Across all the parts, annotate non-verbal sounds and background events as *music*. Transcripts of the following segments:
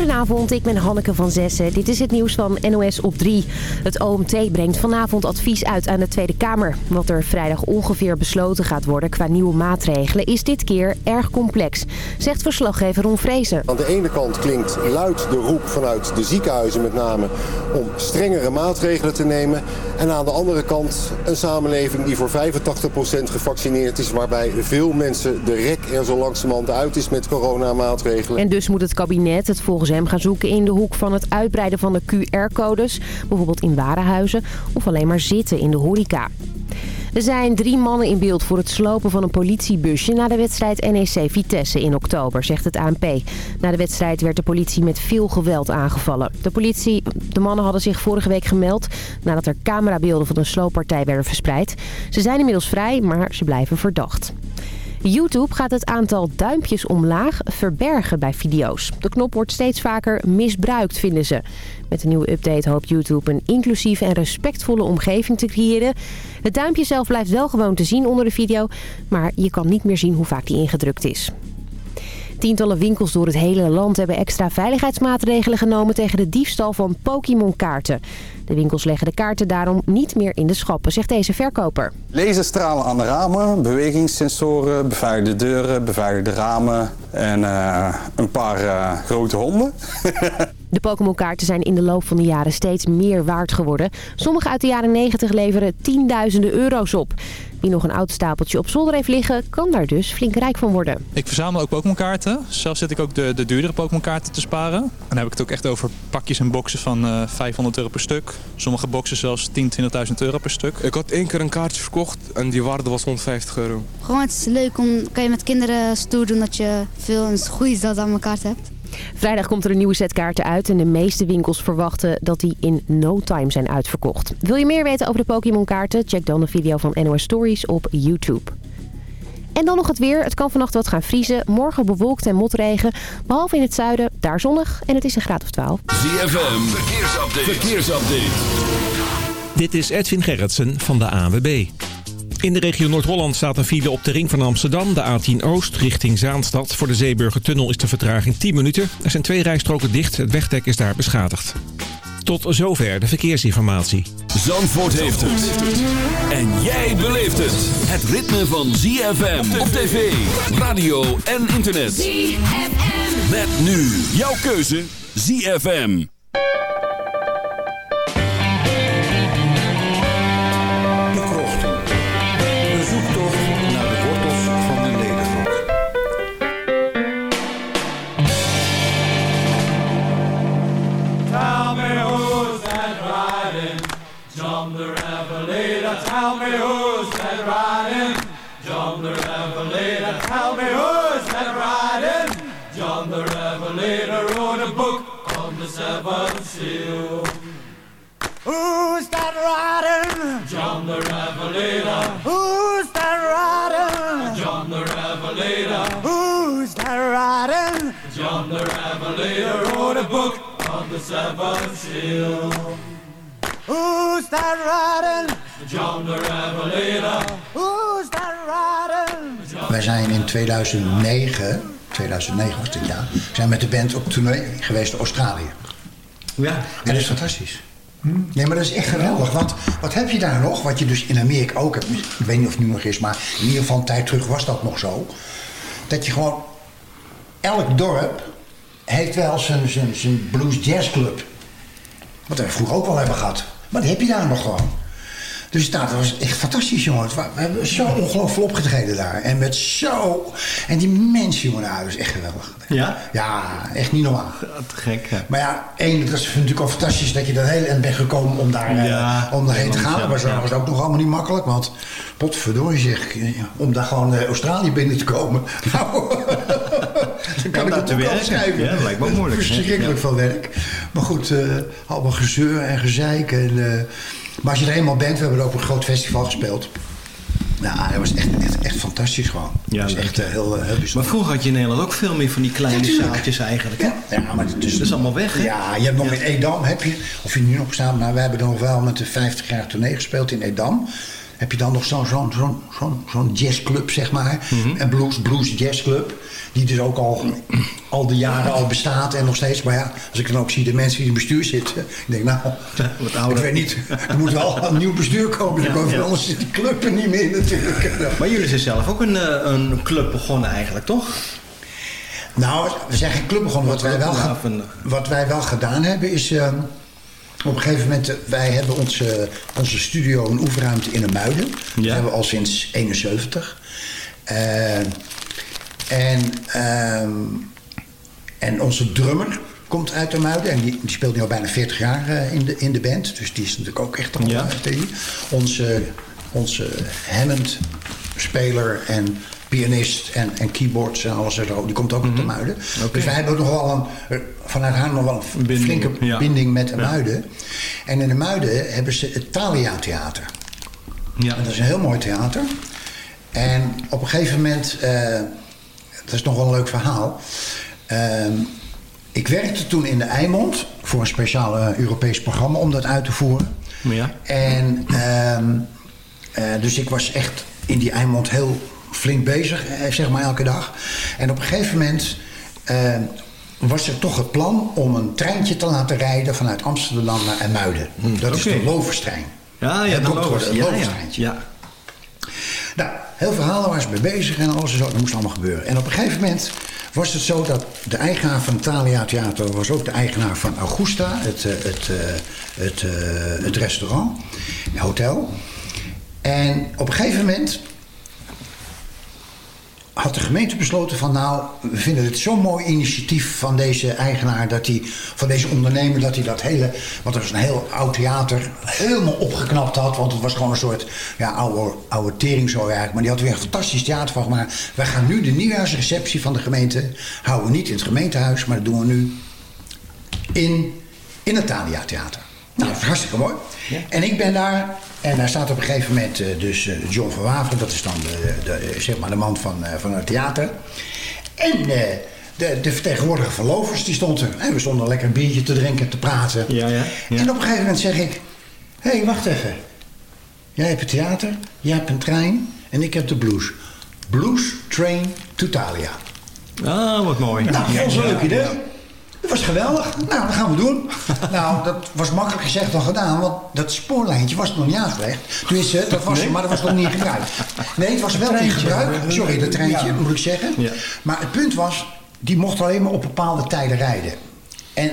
Goedenavond, ik ben Hanneke van Zessen. Dit is het nieuws van NOS op 3. Het OMT brengt vanavond advies uit aan de Tweede Kamer. Wat er vrijdag ongeveer besloten gaat worden qua nieuwe maatregelen... is dit keer erg complex, zegt verslaggever Ron Vrezen. Aan de ene kant klinkt luid de roep vanuit de ziekenhuizen met name... om strengere maatregelen te nemen. En aan de andere kant een samenleving die voor 85% gevaccineerd is... waarbij veel mensen de rek er zo langzamerhand uit is met coronamaatregelen. En dus moet het kabinet het volgens gaan zoeken in de hoek van het uitbreiden van de QR-codes. Bijvoorbeeld in warenhuizen of alleen maar zitten in de horeca. Er zijn drie mannen in beeld voor het slopen van een politiebusje na de wedstrijd NEC Vitesse in oktober, zegt het ANP. Na de wedstrijd werd de politie met veel geweld aangevallen. De, politie, de mannen hadden zich vorige week gemeld nadat er camerabeelden van een slooppartij werden verspreid. Ze zijn inmiddels vrij, maar ze blijven verdacht. YouTube gaat het aantal duimpjes omlaag verbergen bij video's. De knop wordt steeds vaker misbruikt, vinden ze. Met een nieuwe update hoopt YouTube een inclusieve en respectvolle omgeving te creëren. Het duimpje zelf blijft wel gewoon te zien onder de video, maar je kan niet meer zien hoe vaak die ingedrukt is. Tientallen winkels door het hele land hebben extra veiligheidsmaatregelen genomen tegen de diefstal van Pokémon-kaarten. De winkels leggen de kaarten daarom niet meer in de schappen, zegt deze verkoper. Laserstralen aan de ramen, bewegingssensoren, beveiligde deuren, beveiligde ramen en uh, een paar uh, grote honden. *laughs* De Pokémon-kaarten zijn in de loop van de jaren steeds meer waard geworden. Sommige uit de jaren 90 leveren tienduizenden euro's op. Wie nog een oud stapeltje op zolder heeft liggen, kan daar dus flink rijk van worden. Ik verzamel ook Pokémon-kaarten. Zelf zit ik ook de, de duurdere Pokémon-kaarten te sparen. En dan heb ik het ook echt over pakjes en boxen van uh, 500 euro per stuk. Sommige boxen zelfs 10, 20.000 euro per stuk. Ik had één keer een kaartje verkocht en die waarde was 150 euro. Gewoon het is leuk om kan je met kinderen stoer doen dat je veel een goede dat aan elkaar hebt. Vrijdag komt er een nieuwe set kaarten uit en de meeste winkels verwachten dat die in no time zijn uitverkocht. Wil je meer weten over de Pokémon kaarten? Check dan de video van NOS Stories op YouTube. En dan nog het weer. Het kan vannacht wat gaan vriezen. Morgen bewolkt en motregen. Behalve in het zuiden, daar zonnig. En het is een graad of 12. ZFM, verkeersupdate. verkeersupdate. Dit is Edwin Gerritsen van de ANWB. In de regio Noord-Holland staat een file op de ring van Amsterdam, de A10 Oost, richting Zaanstad. Voor de Zeeburgertunnel is de vertraging 10 minuten. Er zijn twee rijstroken dicht, het wegdek is daar beschadigd. Tot zover de verkeersinformatie. Zandvoort heeft het. En jij beleeft het. Het ritme van ZFM op tv, radio en internet. ZFM. Met nu jouw keuze ZFM. Tell me who's that riding? John the Revelator. Tell me who's that riding? John the Revelator wrote a book on the seven seal. Who's that riding? John the Revelator. Who's that riding? John the Revelator. Who's that riding? John the Revelator wrote a book on the seven seal. Who's that riding? John the Revelator. Who's that riding? Wij zijn in 2009, 2009 was dit jaar, zijn met de band op tournee geweest in Australië. Ja. En dat is fantastisch. Nee, maar dat is echt geweldig. Want wat heb je daar nog? Wat je dus in Amerika ook hebt. Ik weet niet of het nu nog is, maar in ieder geval een tijd terug was dat nog zo. Dat je gewoon... Elk dorp heeft wel zijn, zijn, zijn blues jazz club. Wat we vroeger ook wel hebben gehad. Maar die heb je daar nog gewoon. Dus dat was echt fantastisch, jongen. We hebben zo ongelooflijk opgetreden daar. En met zo... En die mensen, jongen, nou, dat is echt geweldig. Ja? Ja, echt niet normaal. Te gek, hè? Maar ja, één, dat is natuurlijk al fantastisch dat je dat hele eind bent gekomen om, daar, Ja, uh, om daarheen te gaan. Was, ja. was ook nog allemaal niet makkelijk, want potverdorie zeg, om daar gewoon uh, Australië binnen te komen. *laughs* Nou, *laughs* dan kan ik dat het te ook werken? opschrijven. Ja, dat lijkt me ook moeilijk? *laughs* Verschrikkelijk veel werk. Maar goed, uh, allemaal gezeur en gezeik. En, uh, maar als je er eenmaal bent, we hebben er ook een groot festival gespeeld. Nou, dat was echt, echt, echt fantastisch gewoon. Ja, dat was echt uh, heel, heel bijzonder. Maar vroeger had je in Nederland ook veel meer van die kleine Ja, zaaltjes eigenlijk. Hè? Ja, ja, maar dus, Dat is allemaal weg, hè? Ja, je hebt nog in Edam, heb je, of je nu nog staat, maar we hebben dan nog wel met de 50 jaar tournee gespeeld in Edam. Heb je dan nog zo'n zo'n zo'n zo'n zo'n jazzclub, zeg maar. Mhm. Een blues, blues jazzclub. Die dus ook al, al de jaren al bestaat en nog steeds. Maar ja, als ik dan ook zie de mensen die in het bestuur zitten. Ik denk nou, *laughs* Wat ouder. ik weet niet. Er moet wel een nieuw bestuur komen. Ja, Ja. Anders zit die club er niet meer natuurlijk. *laughs* Maar jullie zijn zelf ook een, eh, een club begonnen eigenlijk, toch? Nou, we zijn geen club begonnen. Wat wij wel, wat wij wel gedaan hebben is... ehm, op een gegeven moment, eh, wij hebben onze, onze studio, een oefenruimte in de Muiden. Dat Ja. hebben we al sinds 71. Eh, en, ehm, en onze drummer komt uit de Muiden. En die, die speelt nu al bijna 40 jaar eh, in, de, in de band. Dus die is natuurlijk ook echt al Ja. Onze, onze Hammond-speler en pianist en, en keyboards en alles en zo. Die komt ook uit de Muiden. Dus wij hebben nog wel een, vanuit haar nog wel een Binding, flinke ja. binding met de Ja. Muiden. En in de Muiden hebben ze het Thalia Theater. Ja. En dat is een heel mooi theater. En op een gegeven moment, eh, dat is nog wel een leuk verhaal. Ehm, ik werkte toen in de Eimond voor een speciaal eh, Europees programma om dat uit te voeren. Ja. En ehm, eh, dus ik was echt in die Eimond heel flink bezig, zeg maar elke dag. En op een gegeven moment eh, was er toch het plan om een treintje te laten rijden vanuit Amsterdam naar IJmuiden. Dat is de Loverstrein. Ja, ja, was worden, ja, ja. Loverstreintje. Nou, heel verhalen waar ze mee bezig en alles en zo. Dat moest allemaal gebeuren. En op een gegeven moment was het zo dat de eigenaar van Thalia Theater... was ook de eigenaar van Augusta, het, eh, het, eh, het, eh, het restaurant, het hotel. En op een gegeven moment had de gemeente besloten van nou, we vinden het zo'n mooi initiatief van deze eigenaar, dat hij, van deze ondernemer, dat hij dat hele, want het was een heel oud theater, helemaal opgeknapt had. Want het was gewoon een soort ja, oude, oude tering zo eigenlijk. Maar die had weer een fantastisch theater van gemaakt. Wij gaan nu de nieuwjaarsreceptie van de gemeente, houden niet in het gemeentehuis, maar dat doen we nu in, in het Thalia Theater. Nou, dat is hartstikke mooi. En ik ben daar, en daar staat op een gegeven moment eh, dus eh, John van Waveren, dat is dan de, de, zeg maar de man van, eh, van het theater. En de, de vertegenwoordiger van Lovers, die stond er. En we stonden lekker een biertje te drinken, te praten. Ja, ja, ja. En op een gegeven moment zeg ik, hé, hey, wacht even. Jij hebt het theater, jij hebt een trein en ik heb de blues. Blues Train to Thalia. Ah, wat mooi. Nou, dat was een leuk idee. Was geweldig. Nou, dat gaan we doen. *laughs* nou, dat was makkelijk gezegd dan gedaan, want dat spoorlijntje was nog niet aangelegd. Tenminste, dat was maar dat was nog niet in gebruik. Nee, het was wel in gebruik. Sorry, dat treintje, Ja. moet ik zeggen. Ja. Maar het punt was, die mocht alleen maar op bepaalde tijden rijden. En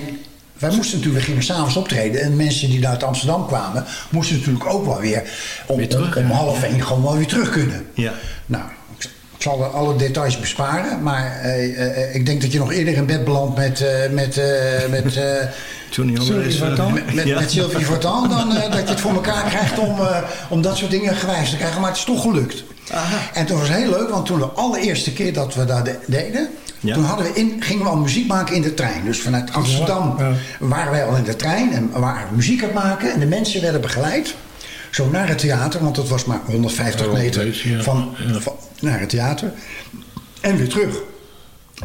wij moesten natuurlijk, we gingen s'avonds optreden. En mensen die uit Amsterdam kwamen, moesten natuurlijk ook wel weer om, Weer terug, om, half één gewoon wel weer terug kunnen. Ja. Nou, ik zal alle details besparen, maar eh, eh, ik denk dat je nog eerder in bed belandt met, eh, met, eh, met, *laughs* Johnny met, met, ja. met Sylvie Vartan dan eh, dat je het voor elkaar krijgt om, eh, om dat soort dingen gewijs te krijgen. Maar het is toch gelukt. En toen was het heel leuk, want toen de allereerste keer dat we dat de- deden, Ja. toen hadden we in, gingen we al muziek maken in de trein. Dus vanuit Amsterdam waren wij al in de trein en we waren muziek aan het maken. En de mensen werden begeleid. Zo naar het theater, want het was maar 150 meter van, van, naar het theater. En weer terug.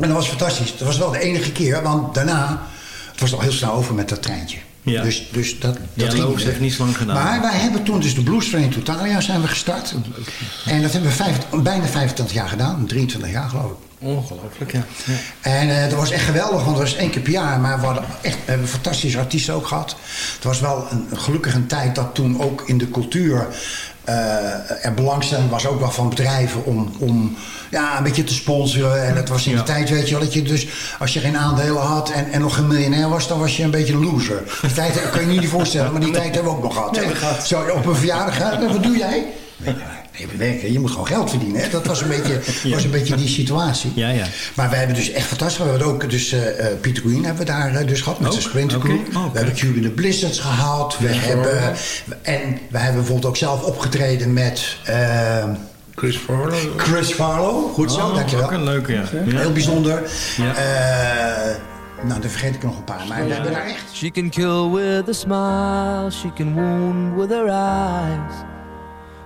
En dat was fantastisch. Dat was wel de enige keer, want daarna... Het was al heel snel over met dat treintje. Ja. Dus, dus dat, Ja, dat weer. heeft niet zo lang gedaan. Maar wij hebben toen dus de Blues Train Totalia zijn we gestart. En dat hebben we vijf, bijna 25 jaar gedaan. 23 jaar geloof ik. Ongelooflijk, ja. ja. En eh, dat was echt geweldig, want het was één keer per jaar. Maar we, hadden echt, we hebben fantastische artiesten ook gehad. Het was wel een, gelukkig een tijd dat toen ook in de cultuur... eh, er belangstelling was ook wel van bedrijven om, om ja, een beetje te sponsoren. En dat was in Ja. de tijd, weet je wel, dat je dus... als je geen aandelen had en, en nog geen miljonair was... dan was je een beetje een loser. Die tijd kan je niet voorstellen, maar die tijd hebben we ook nog gehad. Nee. Zo, op een verjaardag, hè, wat doe jij? Nee, we werken. Je moet gewoon geld verdienen. Hè? Dat was een, beetje, *laughs* was een beetje die situatie. Ja, ja. Maar wij hebben dus echt fantastisch. We hebben ook dus eh, eh, Peter Green hebben we daar eh, dus gehad met Ook? zijn sprintercrew. Oké. Oh. We hebben Cube in the Blizzards gehad. We hebben, en we hebben bijvoorbeeld ook zelf opgetreden met eh, Chris Farlow. Chris Farlow. Goed zo, Oh, dankjewel. ook een leuke, ja. Heel bijzonder. Ja. Eh, nou, dan vergeet ik nog een paar. Maar we hebben daar echt... She can kill with a smile, she can wound with her eyes.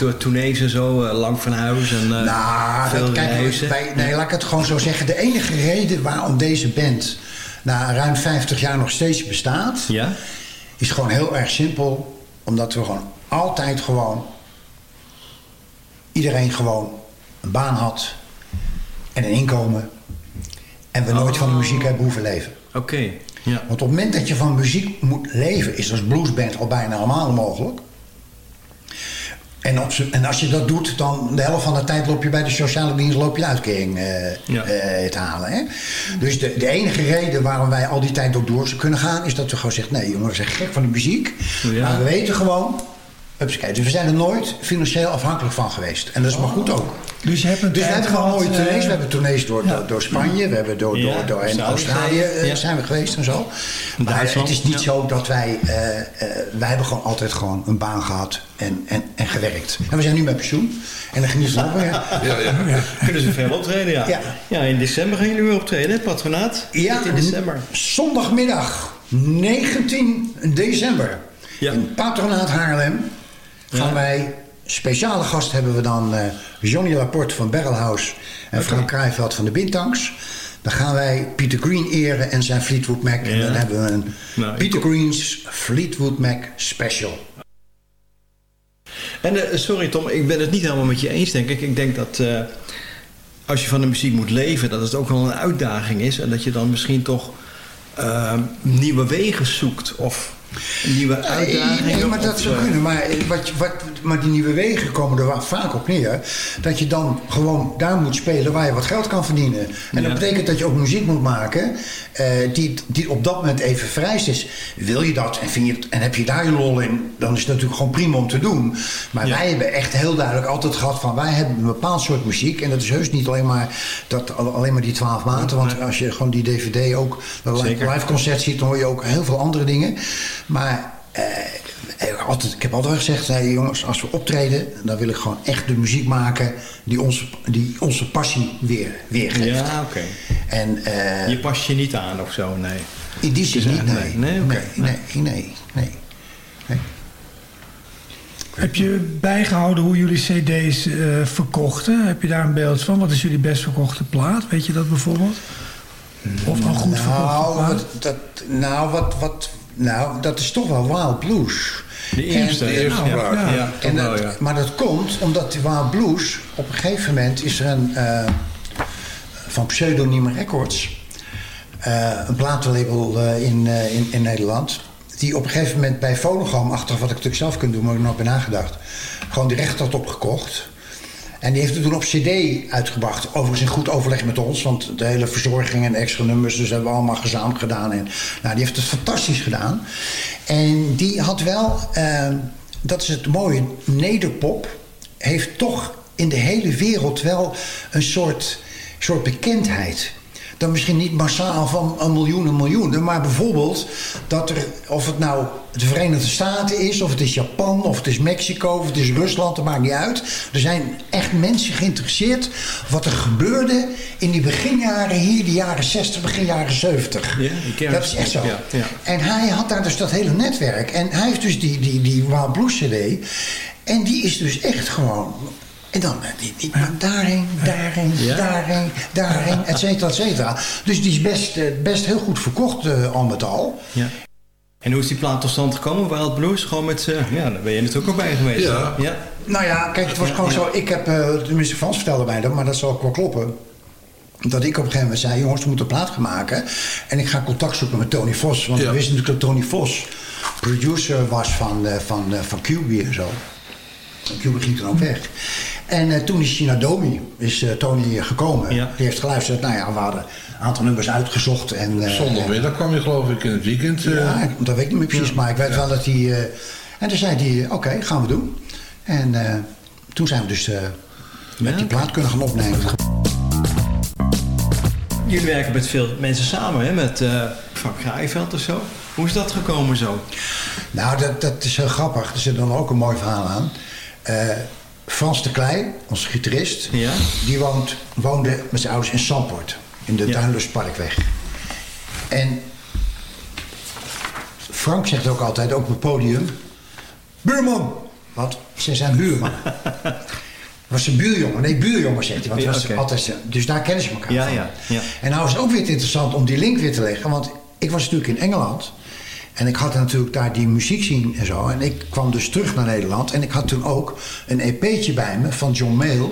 Door tournees en zo, eh, lang van huis en eh, Nou, veel kijk, wij, nee, laat ik het gewoon zo zeggen. De enige reden waarom deze band na ruim 50 jaar nog steeds bestaat... Ja? is gewoon heel erg simpel. Omdat we gewoon altijd gewoon... iedereen gewoon een baan had en een inkomen. En we nooit van de muziek hebben hoeven leven. Oké, ja. Want op het moment dat je van muziek moet leven... is als bluesband al bijna allemaal onmogelijk. En, op en als je dat doet, dan de helft van de tijd loop je bij de sociale dienst loop je de uitkering eh, eh, te halen. Hè? Dus de, de enige reden waarom wij al die tijd ook door kunnen gaan, is dat we gewoon zeggen: nee, jongen, we zijn gek van de muziek. Ja. Maar we weten gewoon. Hupsakee. Dus we zijn er nooit financieel afhankelijk van geweest. En dat is maar goed ook. Dus je hebt een Dus we hebben gewoon mooie tournees. eh, We hebben tournees door, ja. door, door Spanje. We hebben door, door, Ja, door in Australië eh, ja. zijn we geweest en zo. Maar Duitsland, het is niet ja. zo dat wij... eh, eh, wij hebben gewoon altijd gewoon een baan gehad en, en, en gewerkt. En we zijn nu met pensioen. En dan genieten we nog weer. *laughs* Kunnen ze veel optreden, ja. Ja. ja. in december gaan jullie weer optreden, hè, patronaat? Ja, in december. Zondagmiddag 19 december. In Patronaat Haarlem gaan Ja. wij... Speciale gast hebben we dan eh, Johnny Laporte van Barrelhouse... en Frank Krijveld van de Bintanks. Dan gaan wij Peter Green eren en zijn Fleetwood Mac. En dan hebben we een Nou, Peter Green's Fleetwood Mac special. En eh, sorry Tom, ik ben het niet helemaal met je eens, denk ik. Ik denk dat eh, als je van de muziek moet leven, dat het ook wel een uitdaging is. En dat je dan misschien toch nieuwe wegen zoekt of nieuwe uitdagingen. Nee, maar dat zou kunnen. Maar, wat, wat, maar die nieuwe wegen komen er vaak op neer. Dat je dan gewoon daar moet spelen waar je wat geld kan verdienen. En dat betekent dat je ook muziek moet maken eh, die, die op dat moment even vereist is. Wil je dat en, vind je het, en heb je daar je lol in, dan is het natuurlijk gewoon prima om te doen. Maar wij hebben echt heel duidelijk altijd gehad van wij hebben een bepaald soort muziek. En dat is heus niet alleen maar, dat, alleen maar die twaalf maanden. Want als je gewoon die dv ook, dat live concert ziet, dan hoor je ook heel veel andere dingen. Maar eh, altijd, ik heb altijd gezegd, hey, jongens, als we optreden, dan wil ik gewoon echt de muziek maken die onze, die onze passie weer, weergeeft. Ja, oké. En, eh, Je past je niet aan of zo, nee. in die zin niet, nee. Nee, nee, oké. nee, nee, nee, nee. Heb je bijgehouden hoe jullie cd's eh, verkochten? Heb je daar een beeld van? Wat is jullie best verkochte plaat? Weet je dat bijvoorbeeld? Of een goed verkochte nou, plaat? wat, dat, nou, wat, wat, nou, dat is toch wel Wild Blues. De eerste, En- de eerste nou, ja. Ja, En toch wel, dat- ja. Maar dat komt omdat die Wild Blues... op een gegeven moment is er een... eh, van Pseudoniem Records... eh, een platenlabel eh, in, in, in Nederland... die op een gegeven moment bij Phonogram... achter wat ik natuurlijk zelf kan doen, maar ik nog bij nagedacht... gewoon die recht had opgekocht... En die heeft het toen op cd uitgebracht. Overigens in goed overleg met ons. Want de hele verzorging en extra nummers... dus hebben we allemaal gezamenlijk gedaan. En, nou, die heeft het fantastisch gedaan. En die had wel... eh, dat is het mooie. Nederpop heeft toch in de hele wereld wel een soort, soort bekendheid. Dan misschien niet massaal van een miljoen en miljoenen... maar bijvoorbeeld dat er, of het nou de Verenigde Staten is... of het is Japan, of het is Mexico, of het is Rusland, dat maakt niet uit. Er zijn echt mensen geïnteresseerd... wat er gebeurde in die beginjaren hier, de jaren 60, begin jaren 70. Ja, dat is echt zo. Ja, ja. En hij had daar dus dat hele netwerk. En hij heeft dus die, die, die Wild Blues CD... en die is dus echt gewoon... En dan eh, die, die, daarheen, daarheen, Ja. daarheen, daarheen, et cetera, et cetera. Dus die is best, eh, best heel goed verkocht eh, al met al. Ja. En hoe is die plaat tot stand gekomen? Wild Blues? Gewoon met... eh, ja, daar ben je natuurlijk ook bij geweest. Ja. hè? ja. Nou ja, kijk, het was Ja, gewoon ja. zo. Ik heb, eh tenminste Frans vertelde mij dat, maar dat zal ook wel kloppen. Dat ik op een gegeven moment zei, jongens, we moeten een plaat gaan maken. En ik ga contact zoeken met Tony Vos. Want we wisten natuurlijk dat Tony Vos producer was van, eh, van, eh, van QB en zo. En QB ging toen ook weg. En eh, toen is hij naar Domi, is eh, Tony gekomen. Die heeft geluisterd. Nou ja, we hadden een aantal nummers uitgezocht. En, eh, Zondagmiddag kwam je geloof ik in het weekend. eh. ja, dat weet ik niet meer precies, maar ik weet wel dat hij... eh, en toen zei hij, oké, gaan we doen. En eh, toen zijn we dus eh, met die plaat kunnen gaan opnemen. Jullie werken met veel mensen samen, hè? Met eh Frank of zo. Hoe is dat gekomen zo? Nou, dat, dat is heel grappig. Er zit dan ook een mooi verhaal aan. Eh, Frans de Kleij, onze gitarist, die woont, woonde met zijn ouders in Samport. In de Duinlustparkweg. En Frank zegt ook altijd, ook op het podium... Buurman! Wat? Ze zijn buurman. *laughs* was een buurjongen. Nee, buurjongen zegt hij. Want was Oké. altijd, dus daar kennen ze elkaar Ja, van. ja, ja. En nou is het ook weer interessant om die link weer te leggen. Want ik was natuurlijk in Engeland. En ik had natuurlijk daar die muziek zien en zo. En ik kwam dus terug naar Nederland. En ik had toen ook een EP'tje bij me van John Mayall.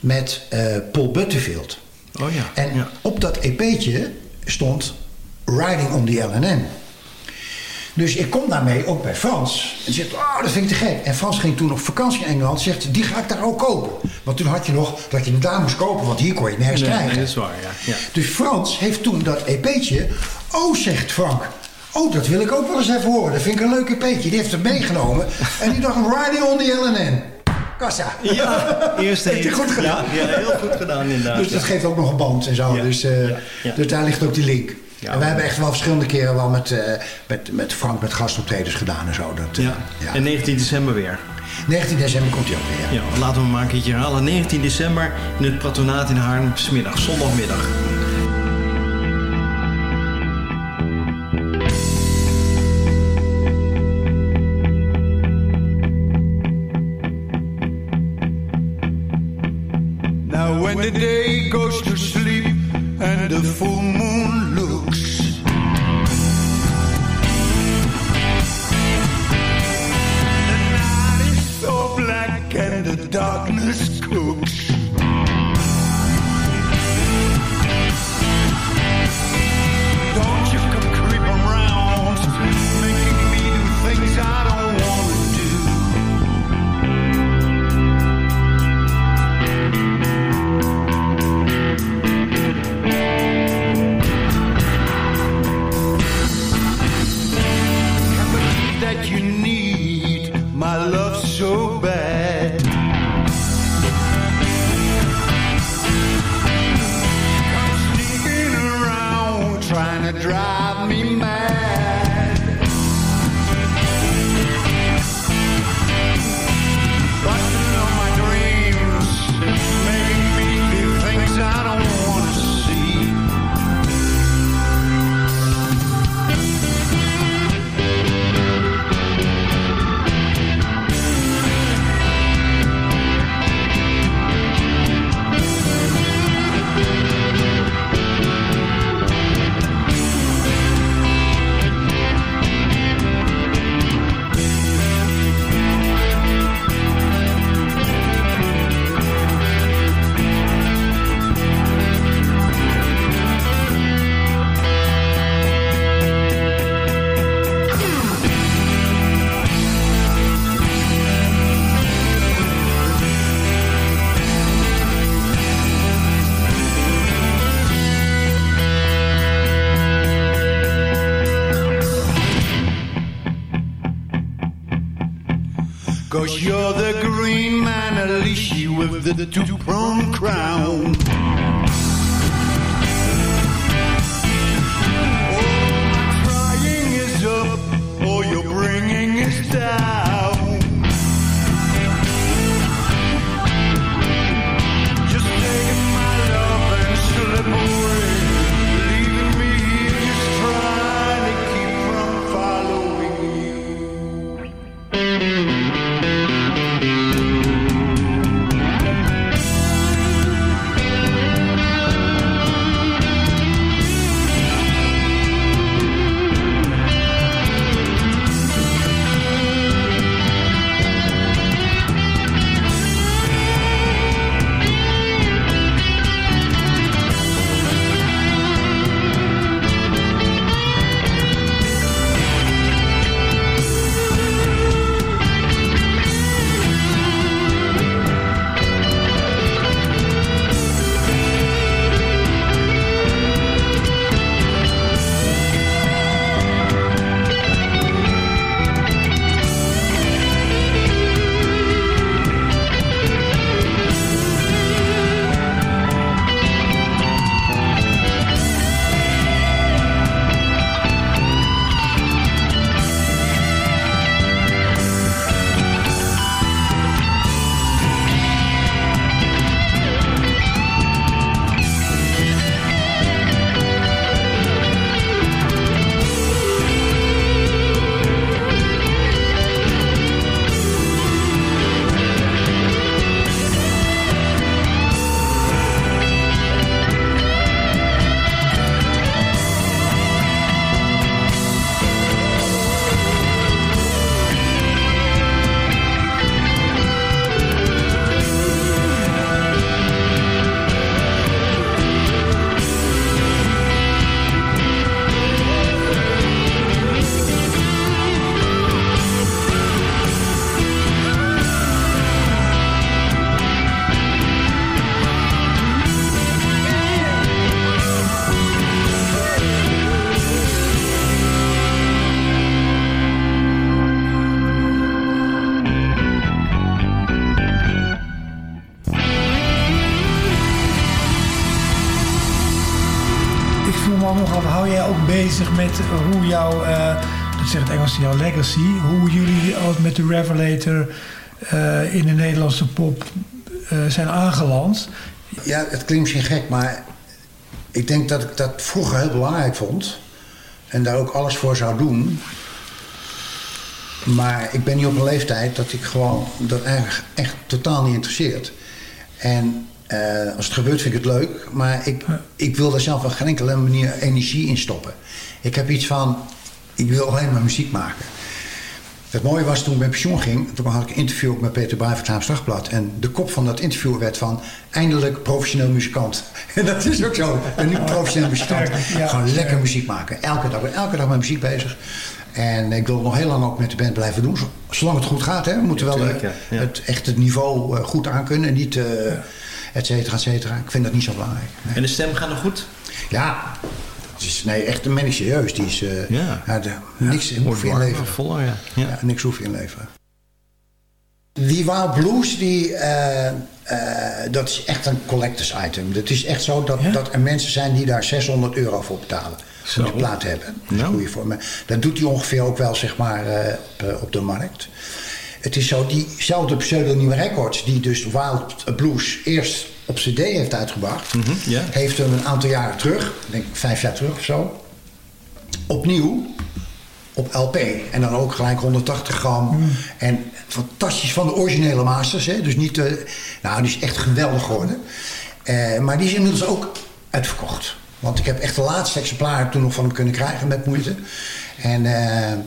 Met eh, Paul Butterfield. Oh ja. En op dat EP'tje stond Riding on the LNN. Dus ik kom daarmee ook bij Frans. En zegt, oh, dat vind ik te gek. En Frans ging toen op vakantie in Engeland. Zegt, die ga ik daar ook kopen. Want toen had je nog dat je hem daar moest kopen. Want hier kon je het nergens Nee, krijgen. dat is waar, ja. ja. Dus Frans heeft toen dat EP'tje. Oh, zegt Frank. Oh, dat wil ik ook wel eens even horen. Dat vind ik een leuk EP'tje. Die heeft het meegenomen. en die dacht, Riding on the LNN. Kassa. Ja, eerste *laughs* heeft hij goed gedaan. Ja, ja, heel goed gedaan inderdaad. Dus dat geeft ook nog een band en zo. Ja, Dus, eh, ja. dus daar ligt ook die link. Ja, en wij hebben echt wel verschillende keren wel met, eh, met, met Frank met gastoptredens gedaan en zo. Dat, eh, Ja. En 19 december weer. 19 december komt hij ook weer. Ja, laten we maar een keertje herhalen. 19 december in het patronaat in Haarlem, smiddag, zondagmiddag. When the day goes to sleep and the full moon Cause you're the green man, Alicia, with the two-pronged crown. Legacy, hoe jullie met de Revelator eh, in de Nederlandse pop eh, zijn aangeland? Ja, het klinkt misschien gek, maar ik denk dat ik dat vroeger heel belangrijk vond. En daar ook alles voor zou doen. Maar ik ben nu op een leeftijd dat ik gewoon dat eigenlijk echt totaal niet interesseert. En eh, als het gebeurt vind ik het leuk, maar ik, ik wil daar zelf op geen enkele manier energie in stoppen. Ik heb iets van, ik wil alleen maar muziek maken. Het mooie was toen ik met pensioen ging, toen had ik een interview ook met Peter Baai van het Haams Dagblad. En de kop van dat interview werd van, eindelijk professioneel muzikant. *laughs* En dat is ook zo, een nu professioneel muzikant. Ja, Gewoon lekker ja. muziek maken. Elke dag, elke dag met muziek bezig. En ik wil nog heel lang ook met de band blijven doen. Zolang het goed gaat. Hè. We moeten Ja, wel tuurlijk, eh, ja. Ja. Het, echt het niveau eh, goed aankunnen. En niet, eh et cetera, et cetera. Ik vind dat niet zo belangrijk. Nee. En de stem gaat nog goed? Ja. Is, nee, echt een mens serieus. Die is, eh, Ja. ja, de- niks hoef je in warm, leveren. voller, ja. Ja. niks hoef je in leveren. Die Wild Blues, die, eh, dat is echt een collectors item. Het is echt zo dat, dat er mensen zijn die daar 600 euro voor betalen. Zo. Om die plaat te hebben. Dat is goede voor me. Dat doet hij ongeveer ook wel zeg maar, op, op de markt. Het is zo, diezelfde pseudonieme records... die dus Wild Blues eerst op cd heeft uitgebracht... ja. heeft hem een aantal jaren terug... ik denk vijf jaar terug of zo... opnieuw op LP. En dan ook gelijk 180 gram. En fantastisch van de originele masters. Hè? Dus niet... eh, nou, die is echt geweldig geworden. Eh, maar die is inmiddels ook uitverkocht. Want ik heb echt de laatste exemplaar toen nog van hem kunnen krijgen met moeite. En... eh,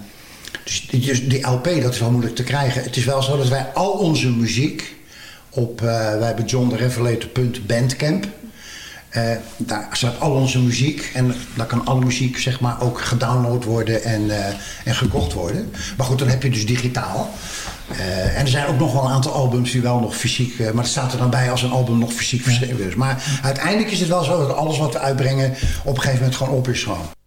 dus die, dus die LP, dat is wel moeilijk te krijgen. Het is wel zo dat wij al onze muziek op... eh, wij hebben. Eh, daar staat al onze muziek. En daar kan alle muziek zeg maar ook gedownload worden en, eh, en gekocht worden. Maar goed, dan heb je dus digitaal. En er zijn ook nog wel een aantal albums die wel nog fysiek... maar het staat er dan bij als een album nog fysiek verschenen is. Maar uiteindelijk is het wel zo dat alles wat we uitbrengen... op een gegeven moment gewoon op is gewoon.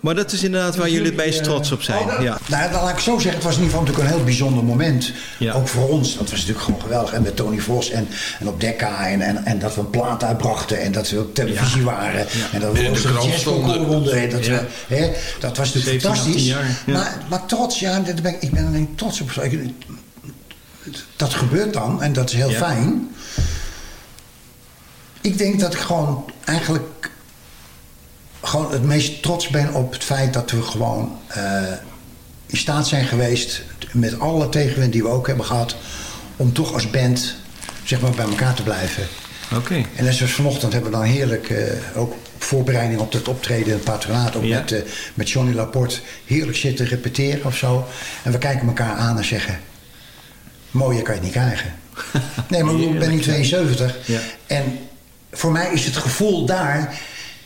Maar dat is inderdaad waar jullie het meest trots op zijn. Oh, Ja. Nou, dan laat ik zo zeggen, het was in ieder geval natuurlijk een heel bijzonder moment. Ook voor ons, dat was natuurlijk gewoon geweldig. En met Tony Vos en, en op Decca en, en, en dat we een plaat uitbrachten en dat we op televisie waren. En dat we ons krant jazz stonden. konden. En dat, Ja. we, hè, dat was natuurlijk 17, fantastisch. 18 jaar, ja. Maar, maar trots, ja, daar ben ik, ik ben er ik trots op. Ik- Dat gebeurt dan en dat is heel Ja. fijn. Ik denk dat ik gewoon eigenlijk gewoon het meest trots ben op het feit dat we gewoon eh, in staat zijn geweest, met alle tegenwind die we ook hebben gehad, om toch als band zeg maar, bij elkaar te blijven. Oké. En net zoals vanochtend hebben we dan heerlijk, eh, ook voorbereiding op het optreden in het patronaat, ook Ja. met, eh, met Johnny Laporte, heerlijk zitten repeteren of zo. En we kijken elkaar aan en zeggen, mooier kan je het niet krijgen. *laughs* Nee, maar ik ben nu 72. Ja. En voor mij is het gevoel daar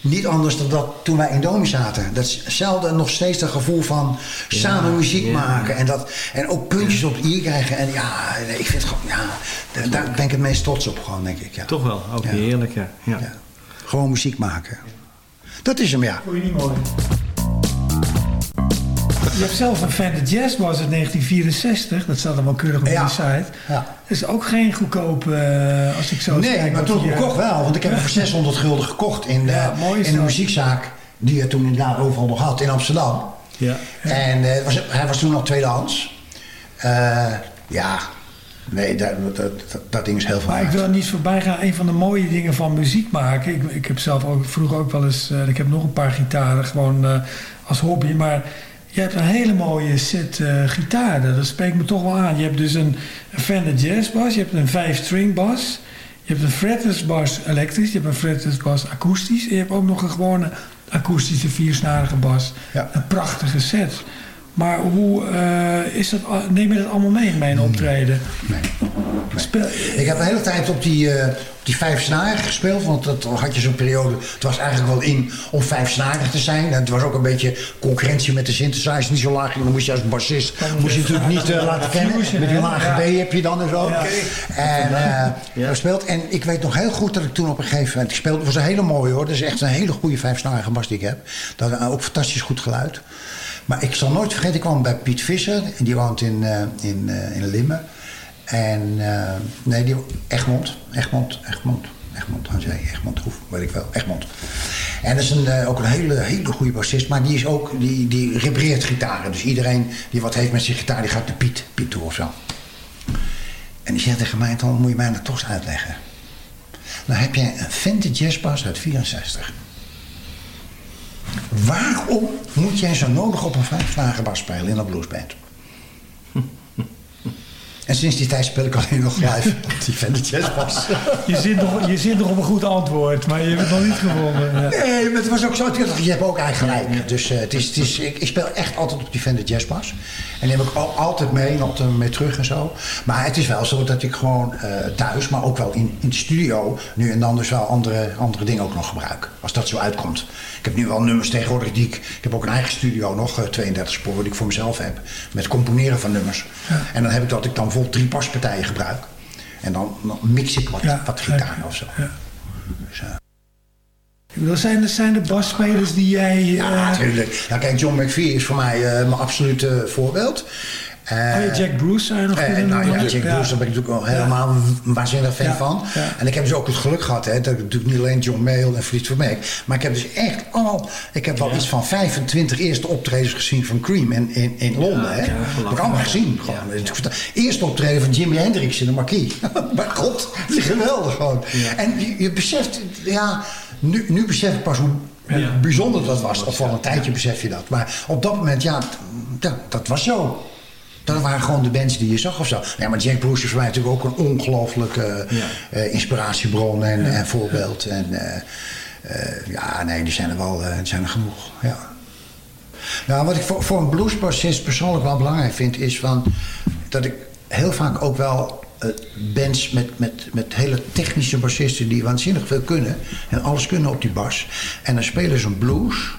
niet anders dan dat toen wij in Domi zaten. Dat is hetzelfde nog steeds dat gevoel van samen muziek ja. maken. En, dat, en ook puntjes op het i krijgen. En ja, ik vind het gewoon, ja, daar, daar ben ik het meest trots op gewoon, denk ik. Ja. Toch wel, ook Ja. heerlijk. Ja. Ja. Gewoon muziek maken. Dat is hem, ja. Vond je niet mooi? Je hebt zelf een Fender Jazz Bass uit 1964. Dat staat allemaal keurig op Ja. de site. Ja. Dat is ook geen goedkoop, eh, als ik zo Nee, kijk. maar wat toen die, eh, gekocht wel. Want ik heb hem voor 600 gulden gekocht in, de, Ja, in de muziekzaak. Die je toen inderdaad overal nog had in Amsterdam. Ja. En eh, was, hij was toen nog tweedehands. Eh, ja, nee, dat, dat, ding is heel Maar ik vaak. wil niet voorbij gaan. Een van de mooie dingen van muziek maken. Ik, ik heb zelf ook vroeger ook wel eens. ik heb nog een paar gitaren gewoon als hobby. Maar je hebt een hele mooie set eh gitaren. Dat spreekt me toch wel aan. Je hebt dus een, Fender Jazz Bass. Je hebt een 5-string bas. Je hebt een fretless bas elektrisch. Je hebt een fretless bas akoestisch. En je hebt ook nog een gewone akoestische viersnarige bas. Een prachtige set. Maar hoe eh, is dat, neem je dat allemaal mee in mijn optreden? Speel, Ik heb de hele tijd op die, eh, die vijf snaren gespeeld. Want dat had je zo'n periode. Het was eigenlijk wel in om vijf snaren te zijn. En het was ook een beetje concurrentie met de synthesizer. Niet zo laag. Dan moest je als bassist moest je natuurlijk niet eh, laten kennen. Met die lage. B heb je dan en zo. En eh gespeeld. En ik weet nog heel goed dat ik toen op een gegeven moment. Ik speelde, het was een hele mooie hoor. Dat is echt een hele goede vijfsnarige bas die ik heb. Dat had ook fantastisch goed geluid. Maar ik zal nooit vergeten, ik kwam bij Piet Visser. En die woont in, in, in Limmen. En eh, nee, die, Egmond. Egmond, Egmond. Egmond, had jij Egmond Hoef, weet ik wel. Egmond. En dat is een, eh, ook een hele, hele goede bassist. Maar die is ook, die, die repareert gitaren. Dus iedereen die wat heeft met zijn gitaar, die gaat naar Piet, Piet toe of zo. En die zegt tegen mij, dan moet je mij dat toch eens uitleggen. Dan heb jij een Fender Jazzbass uit 64. Waarom moet jij zo nodig op een vijfslagen bas spelen in een bluesband? En sinds die tijd speel ik alleen nog live op die Fender Jazzbass. Je zit, nog, je zit nog op een goed antwoord, maar je hebt het nog niet gewonnen. Ja. Nee, maar het was ook zo. Je hebt ook eigenlijk gelijk. Dus eh, het is, het is, ik, ik speel echt altijd op die Fender Jazzbass. En die heb ik al- altijd mee en altijd mee terug en zo. Maar het is wel zo dat ik gewoon eh, thuis, maar ook wel in, in de studio... nu en dan dus wel andere, andere dingen ook nog gebruik. Als dat zo uitkomt. Ik heb nu wel nummers tegenwoordig die ik... Ik heb ook een eigen studio nog, eh, 32 sporen, die ik voor mezelf heb. Met componeren van nummers. En dan heb ik dat ik dan bijvoorbeeld drie paspartijen gebruik. En dan, dan mix ik wat, wat gitaar of zo. Dus, eh, zijn, er, zijn er basspelers die jij... eh, Ja, natuurlijk. Ja, kijk, John McVie is voor mij eh, mijn absolute voorbeeld. Ja, Jack Bruce je nog kunnen nou ja? Jack Bruce, daar ben ik natuurlijk wel helemaal een waanzinnig fan Ja, van. ja. En ik heb dus ook het geluk gehad, hè, dat ik natuurlijk niet alleen John Mayall en Fleetwood Mac, maar ik heb dus echt al, ik heb wel iets van 25 eerste optredens gezien van Cream in, in, in Londen. hè. ja, dat heb ik allemaal gezien. Gewoon. Eerste optreden van Jimi Hendrix in de Marquis. *laughs* maar god, is geweldig gewoon. En je, je beseft, ja, nu, nu besef ik pas hoe Ja. bijzonder dat was. Of al een tijdje besef je dat. Maar op dat moment, ja, ja dat was zo. Dat waren gewoon de bands die je zag of zo. Ja, maar Jack Bruce is voor mij natuurlijk ook een ongelooflijke eh, inspiratiebron en, en voorbeeld. En eh, eh, ja, nee, die zijn er wel die zijn er genoeg. Ja. Nou, wat ik voor, voor een bluesbassist persoonlijk wel belangrijk vind, is van, dat ik heel vaak ook wel bands met, met, met hele technische bassisten die waanzinnig veel kunnen en alles kunnen op die bas. En dan spelen ze een blues.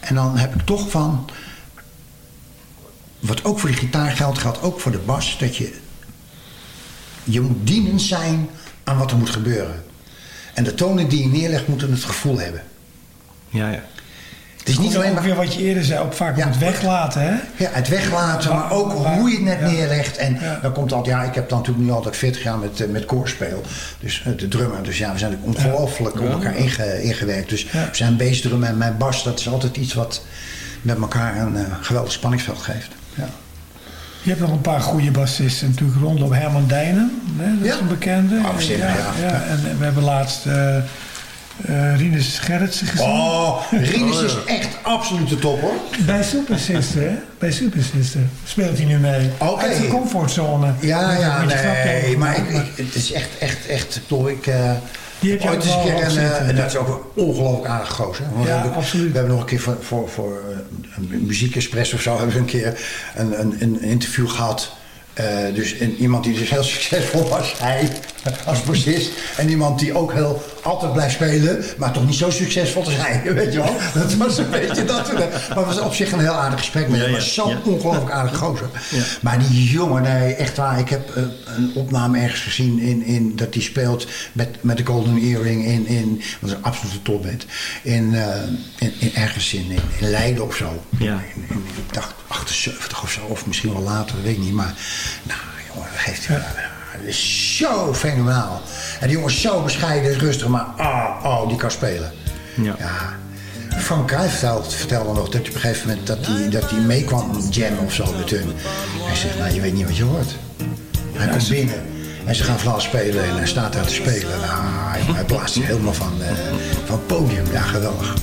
En dan heb ik toch van, wat ook voor die gitaar geldt, geldt ook voor de bas, dat je, je moet dienend zijn aan wat er moet gebeuren. En de tonen die je neerlegt moeten het gevoel hebben. Ja, ja. Het is niet alleen maar... Ongeveer wat je eerder zei, ook vaak om het weglaten, hè? Ja, het weglaten, maar ook hoe je het net neerlegt. En dan komt altijd, ja, ik heb dan natuurlijk nu altijd 40 jaar met, eh, met koorspeel. Dus eh, de drummer. Dus ja, we zijn natuurlijk ongelooflijk op elkaar inge- ingewerkt. Dus we zijn bassdrum en mijn bas, dat is altijd iets wat met elkaar een eh, geweldig spanningsveld geeft. Ja. Je hebt nog een paar goede bassisten natuurlijk rondom Herman Dijnen. Hè? Dat is een bekende. Absoluut, ja. ja. En we hebben laatst eh eh, Rinus Gerritsen gezien. Oh, Rinus is echt absoluut de top hoor. Bij Super Sister, hè? Bij Super Sister speelt hij nu mee. Oké. Uit zijn comfortzone. Ja, ja, nee, maar gemaakt, ik, ik- het is echt, echt, echt, ik bedoel, ik... eh, Die heb je ooit eens een keer, en, eh, en dat is ook een ongelooflijk aardig gozer. hè. Want Ja, we hebben, absoluut. We hebben nog een keer voor, voor, voor eh, een muziekexpress of zo, hebben we een keer een, een, een interview gehad. Eh, dus iemand die dus heel *laughs* succesvol was, hij als bassist. En iemand die ook heel altijd blijft spelen, maar toch niet zo succesvol als *laughs* hij, weet je wel. Dat was een beetje dat. Maar het was op zich een heel aardig gesprek met hem. Maar zo'n ongelooflijk aardig gozer. *laughs* Maar die jongen, nee, echt waar. Ik heb eh, een opname ergens gezien in, in, dat hij speelt met, met de Golden Earring in, in wat een absolute topband. In, eh, in, in, ergens in, in, Leiden of zo. Ja. Ik dacht 78 of zo, of misschien wel later, weet ik niet. Maar nou, jongen, dat geeft hij wel. Het is zo fenomenaal. En die jongen is zo bescheiden, rustig, maar oh, oh, die kan spelen. Ja. Frank Cruijff vertelde, vertelde nog dat hij op een gegeven moment dat hij, dat hij meekwam jam of zo met hun. Hij zegt, nou je weet niet wat je hoort. Hij komt binnen en ze gaan vlas spelen en hij staat daar te spelen. Nou, hij blaast zich helemaal van, eh, van het podium. Ja, geweldig.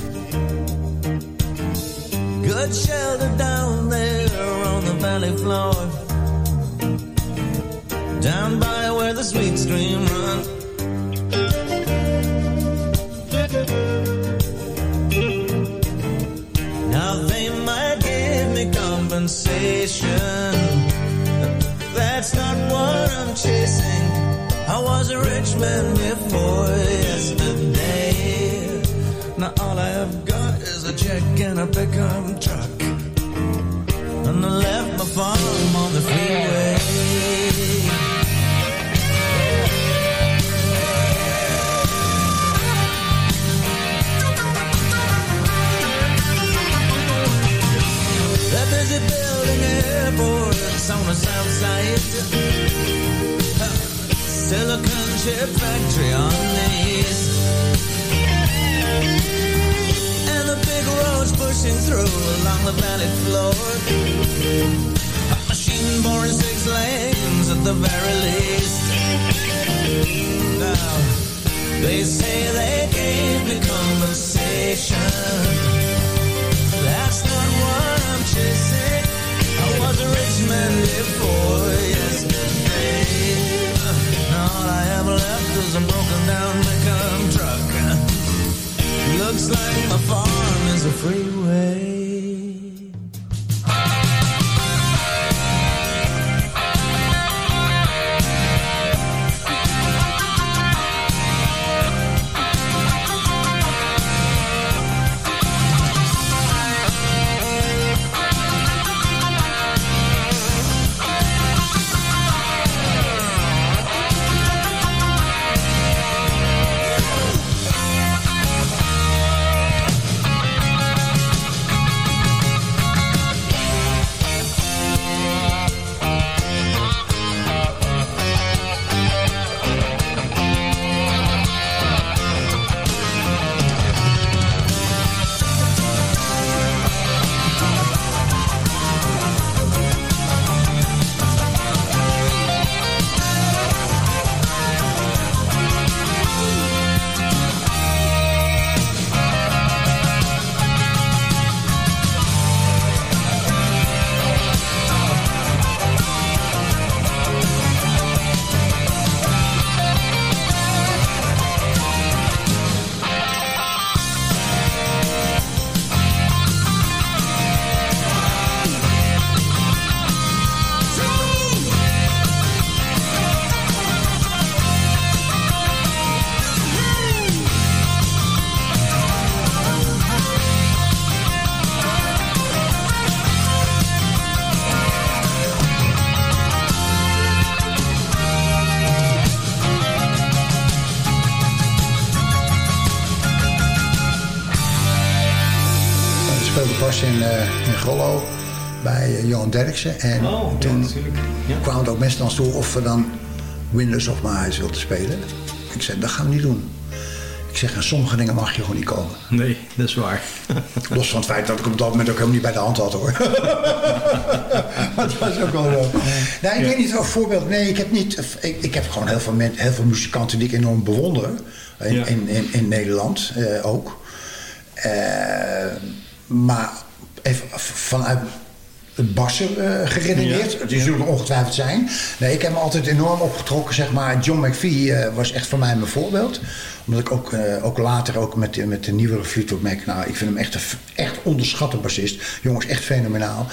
Good shelter down there on the valley floor. Down by where the sweet stream runs. Now they might give me compensation. That's not what I'm chasing. I was a rich man before yesterday. Now all I have got is a check and a pickup truck. And I left my farm on the freeway. Busy building airports on the south side. Silicon chip factory on the east. And the big roads pushing through along the valley floor. A machine boring six lanes at the very least. Now, they say they gave me compensation. That's not what was in, eh, in Grollo bij eh, Johan Derksen. En Oh, toen natuurlijk. Ja. kwamen er ook mensen naar ons toe of we dan Windows of My Eyes wilden spelen. Ik zei, dat gaan we niet doen. Ik zeg, aan sommige dingen mag je gewoon niet komen. Nee, dat is waar. *laughs* Los van het feit dat ik op dat moment ook helemaal niet bij de hand had hoor. *laughs* dat was ook wel zo. Nou, ik weet niet of voorbeeld. Nee, ik heb niet. Ik, ik heb gewoon heel veel, men- heel veel muzikanten die ik enorm bewonder. In, Ja. in, in, in Nederland eh, ook. Eh, maar even vanuit het bassen eh, geredeneerd. Ja. Die zullen ongetwijfeld zijn. Nee, ik heb me altijd enorm opgetrokken. Zeg maar, John McVie eh, was echt voor mij mijn voorbeeld. Omdat ik ook, eh, ook later ook met, de- met de nieuwe Fleetwood Mac... Nou, ik vind hem echt een echt onderschatte bassist. Jongens, echt fenomenaal.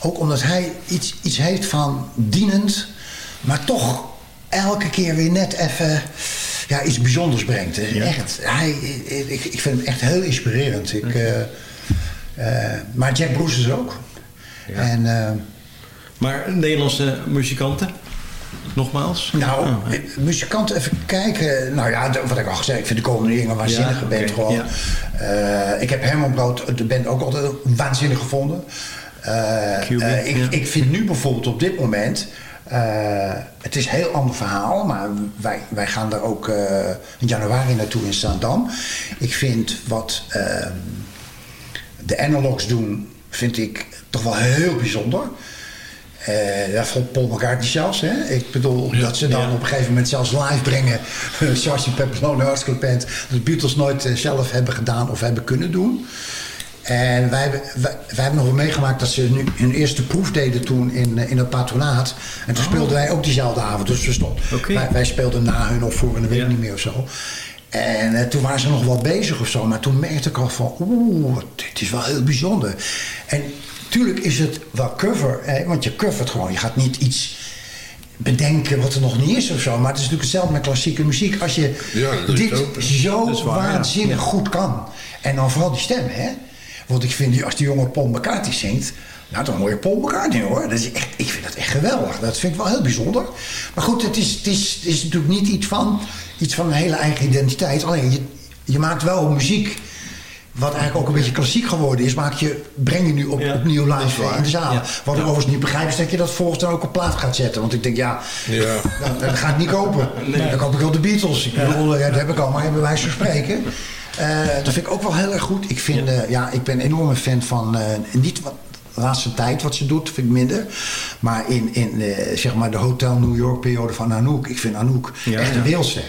Ook omdat hij iets, iets heeft van dienend... maar toch elke keer weer net even ja, iets bijzonders brengt. Ja. Echt, hij, ik, ik vind hem echt heel inspirerend. Ik, maar Jack Bruce is ook. En, eh, Maar Nederlandse muzikanten? Nogmaals? nou, Oh, eh, muzikanten even kijken. Nou ja, wat ik al gezegd, ik vind de Komende Ringen een waanzinnige Ja, band gewoon. ja. Eh, ik heb Herman Brood, de band, ook altijd waanzinnig gevonden. Eh, Cubic, eh, ik, ja. ik vind nu bijvoorbeeld op dit moment... eh, het is een heel ander verhaal, maar wij, wij gaan daar ook eh, in januari naartoe in Zaandam. Ik vind wat ehm, de analogs doen, vind ik toch wel heel bijzonder. Eh dat vond Paul McCartney zelfs. Hè? Ik bedoel, dat ze dan op een gegeven moment zelfs live brengen. Sgt. Pepper's Lonely Hearts Club Band. Dat de Beatles nooit eh, zelf hebben gedaan of hebben kunnen doen. En wij, hebben- wij, wij hebben nog wel meegemaakt dat ze nu hun eerste proef deden toen in, eh, in het patronaat. En toen speelden wij ook diezelfde avond. Dus we stonden, wij, wij speelden na hun of voor hun, weet ik niet meer of zo. En eh, toen waren ze nog wel bezig of zo. Maar toen merkte ik al van, oeh, dit is wel heel bijzonder. En tuurlijk is het wel cover. Eh, want je covert gewoon. Je gaat niet iets bedenken wat er nog niet is of zo. Maar het is natuurlijk hetzelfde met klassieke muziek. Als je Ja, dit ook. zo waar, waanzinnig Ja. goed kan. En dan vooral die stem, hè. Want ik vind, die- als die jongen Paul McCartney zingt... Nou, dan hoor je Paul McCartney, hoor. Dat is echt, ik vind dat echt geweldig. Dat vind ik wel heel bijzonder. Maar goed, het is, het is, het is natuurlijk niet iets van, iets van een hele eigen identiteit. Alleen, je, je maakt wel muziek... Wat eigenlijk ook een beetje klassiek geworden is, maak je, breng je nu op, opnieuw live in de zaal. Ja. Wat ik overigens niet begrijp, is dat je dat volgens dan ook op plaat gaat zetten. Want ik denk, ja, Ja. nou, dat ga ik niet kopen. Dan koop ik wel de Beatles. Ik bedoel, eh, dat heb ik al, maar bij wijze van spreken. Eh, dat vind ik ook wel heel erg goed. Ik, vind, eh, ja, ik ben een enorme fan van, eh, niet wat, de laatste tijd wat ze doet, vind ik minder. Maar in, in eh, zeg maar de Hotel New York periode van Anouk. Ik vind Anouk Ja, echt ja. een wereldster.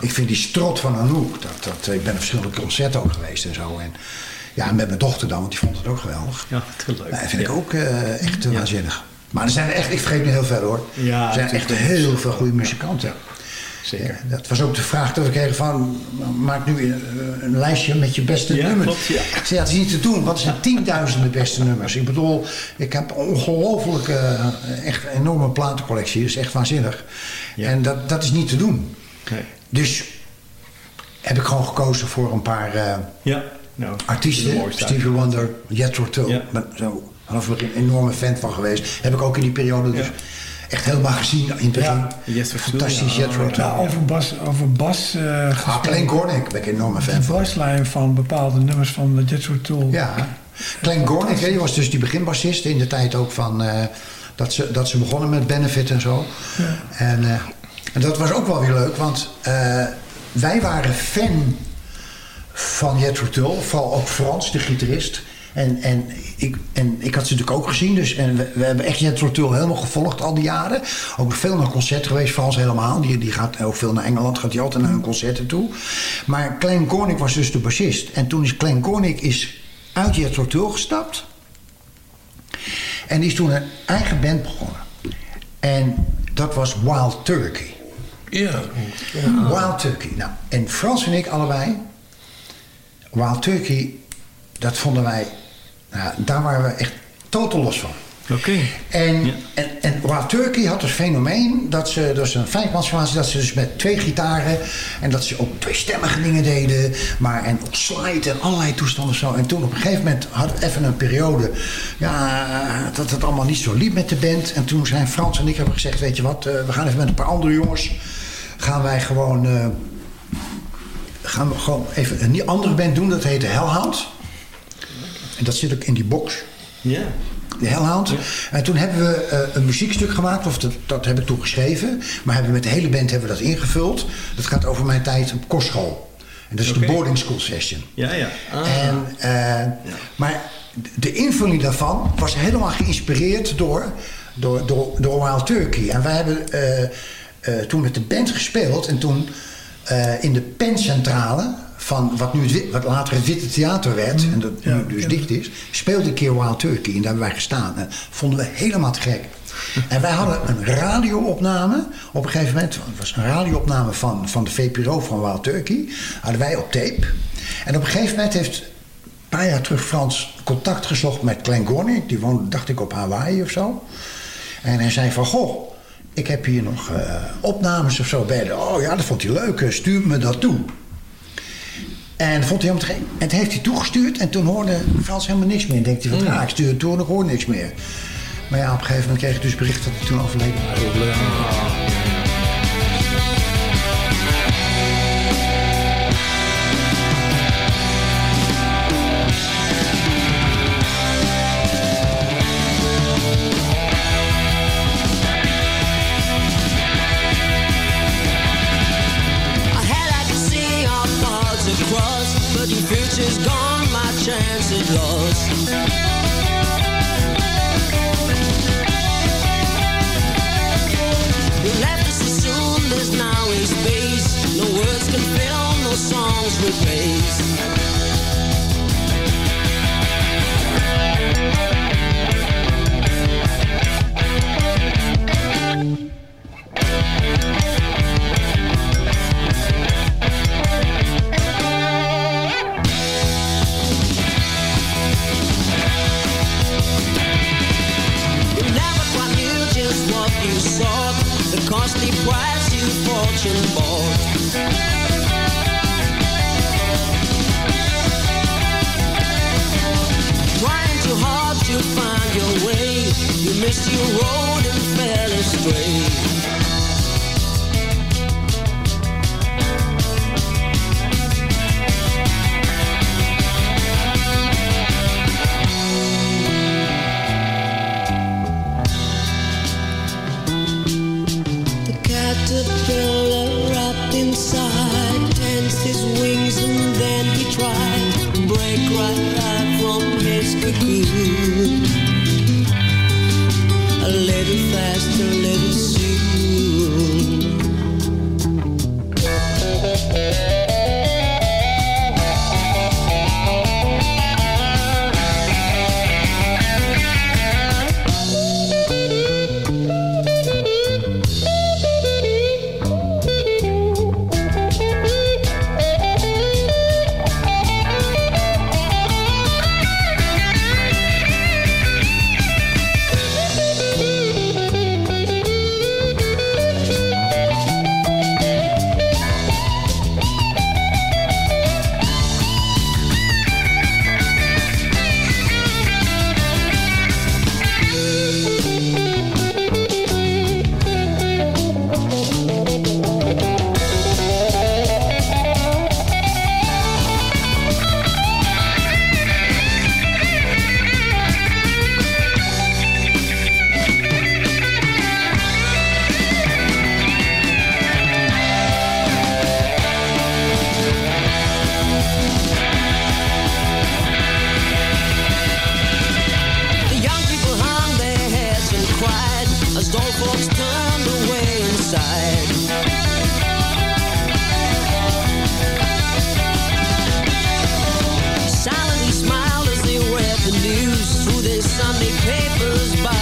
Ik vind die strot van Anouk, dat, dat, ik ben op verschillende concerten ook geweest en zo. En, ja, met mijn dochter dan, want die vond het ook geweldig. Ja, te leuk. Nou, dat vind ik Ja. ook eh, echt eh, waanzinnig. Maar er zijn er echt, ik vergeet nu heel veel hoor. Ja, er zijn echt heel veel goede muzikanten. Zeker. Ja, dat was ook de vraag dat we kregen van, maak nu een, een lijstje met je beste Ja, nummers. klopt, ja. Ik zei, ja, het is niet te doen, want er zijn tienduizenden beste nummers. Ik bedoel, ik heb eh, echt een enorme platencollectie. Dat is echt waanzinnig. En dat, dat is niet te doen. Nee. Dus heb ik gewoon gekozen voor een paar eh, Ja. Nou, de artiesten. Stevie Wonder, Jethro Tull. Ja. Ben zo vanaf het begin een enorme fan van geweest. Heb ik ook in die periode dus echt helemaal gezien in het begin. Tull, Fantastisch ja. Jethro Tull. Nou, over bas, over bas eh Ah, gesproken. Klein Gornick ben ik een enorme fan De van. baslijn van bepaalde nummers van de Jethro Tull. Ja. Klein Gornick, hè, die was dus die beginbassist in de tijd ook van... eh, dat, ze, dat ze begonnen met Benefit en zo. En, eh, en dat was ook wel weer leuk, want eh, wij waren fan van Jethro Tull. Vooral ook Frans, de gitarist. En, en, ik, en ik had ze natuurlijk ook gezien. Dus, en we, we hebben echt Jethro Tull helemaal gevolgd al die jaren. Ook veel naar concerten geweest, Frans helemaal. Die, die gaat ook veel naar Engeland, gaat hij altijd naar hun concerten toe. Maar Klein Cornick was dus de bassist. En toen is Klein Cornick is uit Jethro Tull gestapt. En die is toen een eigen band begonnen. En dat was Wild Turkey. Ja. Wild Turkey. Nou, en Frans en ik allebei. Wild Turkey, dat vonden wij. Nou, daar waren we echt totaal los van. Oké. En, en, en Wild Turkey had het fenomeen dat ze, dus een vijfmansformatie, dat ze dus met twee gitaren en dat ze ook tweestemmige dingen deden, maar en op slide en allerlei toestanden zo. En toen op een gegeven moment had het even een periode, ja, dat het allemaal niet zo liep met de band. En toen zijn Frans en ik hebben gezegd, weet je wat, eh, we gaan even met een paar andere jongens, gaan wij gewoon, eh, gaan we gewoon even een andere band doen, dat heette Hellhound. En dat zit ook in die box. Ja. De Hellhound. En toen hebben we eh, een muziekstuk gemaakt, of dat, dat heb ik toen geschreven. Maar hebben we met de hele band hebben we dat ingevuld. Dat gaat over mijn tijd op kostschool. En dat is de boarding school session. Ja, ja. Ah. En, eh, Maar de invulling daarvan was helemaal geïnspireerd door, door, door, door Wild Turkey. En wij hebben eh, toen met de band gespeeld. En toen eh, in de pencentrale van wat, nu het, wat later het Witte Theater werd. En dat nu dus dicht is. Speelde een keer Wild Turkey. En daar hebben wij gestaan. En vonden we helemaal te gek. *laughs* En wij hadden een radioopname. Op een gegeven moment, het was een radioopname van, van de VPRO van Wild Turkey. Hadden wij op tape. En op een gegeven moment heeft een paar jaar terug Frans contact gezocht met Glenn Gornick. Die woonde, dacht ik, op Hawaii of zo. En hij zei van, goh, ik heb hier nog eh, opnames of zo bij. de- Oh ja, dat vond hij leuk, eh, stuur me dat toe. En vond hij helemaal. En het heeft hij toegestuurd en toen hoorde Frans helemaal niks meer. En denkt hij van, ah, ik stuur het toe en ik hoor niks meer. Maar ja, op een gegeven moment kreeg ik dus bericht dat hij toen overleden was. Your future's gone, my chance is lost. You left us so soon, there's now a space. No words can fill, no songs replace. What you sought, the costly price you fortune bought. Trying too hard to find your way, you missed your road and fell astray. papers by